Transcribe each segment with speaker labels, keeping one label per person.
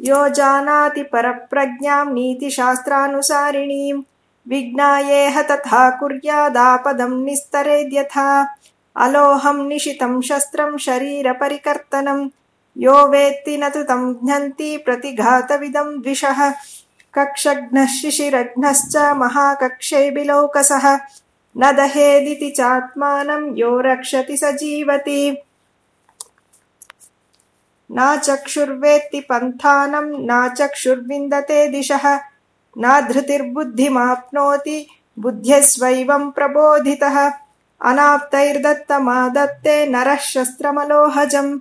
Speaker 1: यो जानाति परप्रज्ञां नीतिशास्त्रानुसारिणीं। विज्ञायेह तथा कुर्यादापदं निस्तरेद्यथा। अलोहं निशितं शस्त्रं शरीरपरिकर्तनं। यो वेत्ति न तु तं घ्नन्ति प्रतिघातविदं द्विषः। कक्षघ्नः शिशिरघ्नश्च महाकक्षे बिलौकसः न दहेदिति चात्मानं यो रक्षति स जीवति न चक्षुर्वेत्ति पन्थानं न चक्षुर्विन्दते दिशः। न धृतिर्बुद्धिमाप्नोति बुद्ध्यस्वैवं प्रबोधितः। अनाप्तैर्दत्तमादत्ते नरः शस्त्रमलोहजम्।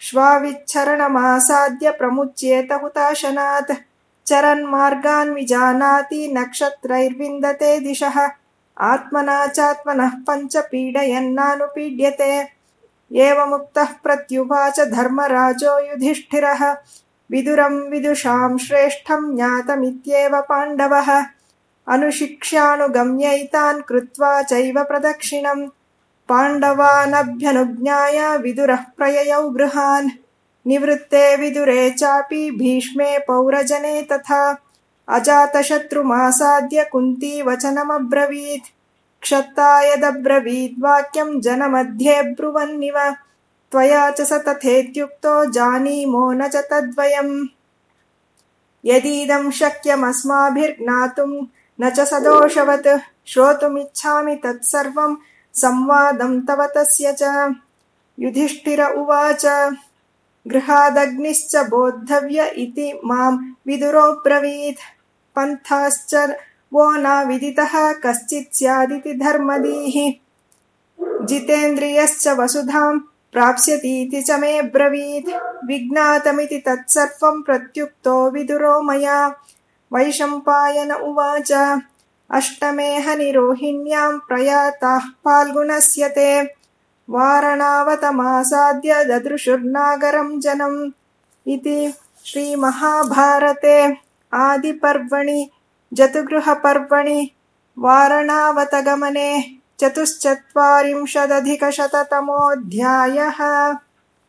Speaker 1: श्वाविच्छरणमासाद्य प्रमुच्येत हुताशनात्। चरन्मार्गान् विजानाति नक्षत्रैर्विन्दते दिशः। आत्मना चात्मनः पञ्च पीडयन्नानुपीड्यते एवमुक्तः प्रत्युवाच धर्मराजो युधिष्ठिरः। विदुरं विदुषां श्रेष्ठं ज्ञातमित्येव पाण्डवः। अनुशिक्ष्यानुगम्यैतान् कृत्वा चैव प्रदक्षिणम्। पाण्डवानभ्यनुज्ञाय विदुरः प्रययौ गृहान्। निवृत्ते विदुरे चापि भीष्मे पौरजने तथा। अजातशत्रुमासाद्य कुन्ती वचनमब्रवीत् क्षत्ता यदब्रवीद्वाक्यं जनमध्ये ब्रुवन्निव। त्वया च स तथेत्युक्तो जानीमो न च तद्वयम्। यदीदं शक्यमस्माभिर्ज्ञातुं न च सदोषवत्। श्रोतुमिच्छामि तत्सर्वं संवादं तव तस्य च। युधिष्ठिर उवाच गृहादग्निश्च बोद्धव्य इति मां विदुरोऽब्रवीत्। पन्थाश्च वो न विदितः कश्चित् स्यादिति धर्मदीः। जितेन्द्रियश्च वसुधां प्राप्स्यतीति च मे ब्रवीत्। विज्ञातमिति तत्सर्वं प्रत्युक्तो विदुरो मया। वैशम्पायन उवाच अष्टमे हनिरोहिण्यां प्रयाताः फाल्गुनस्य ते वारणावतमासाद्य ददृशुर्नागरं जनम् इति श्रीमहाभारते। आदिपर्वणि जतुगृहपर्वणि वारणावतगमने चतुश्चत्वारिंशदधिकशततमोऽध्यायः